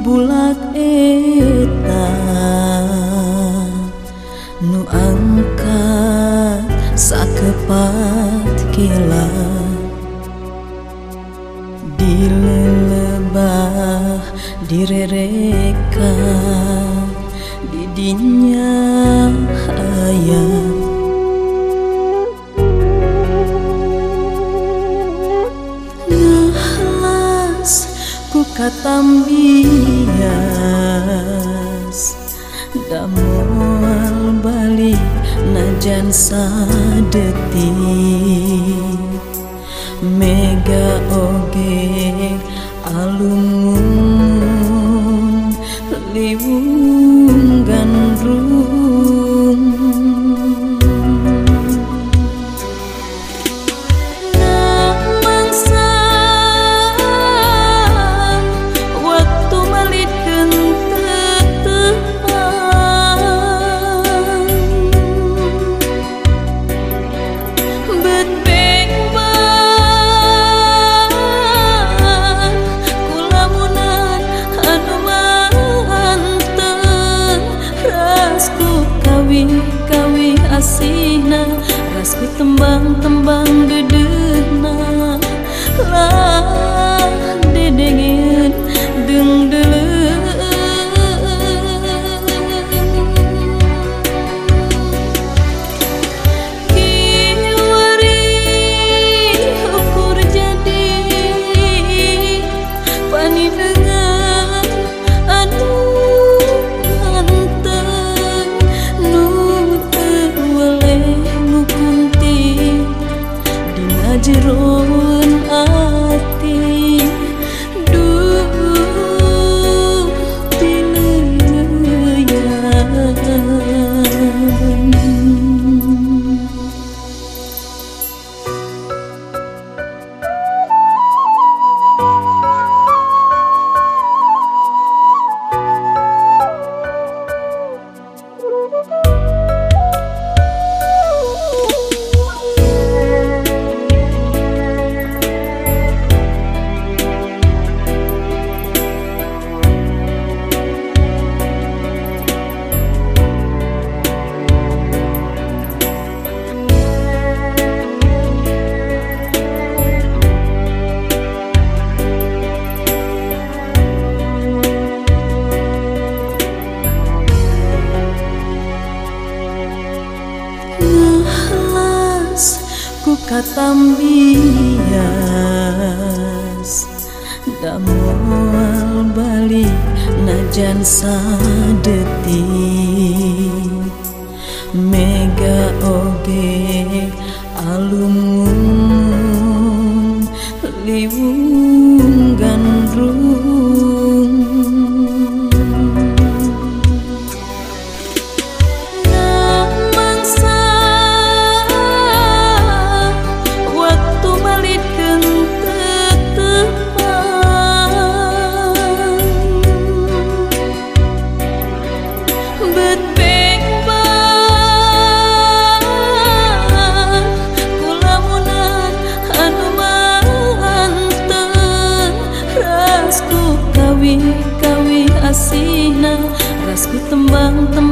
bulak eta nu angkat sakepat kilat dilelebah direreka didinya ayat ku katambias Damual balik najan sadeti. Mega oge alungun liwung rasku tembang-tembang hôn ác ku katambias Damual balik najan sadeti Rasku tembang-tembang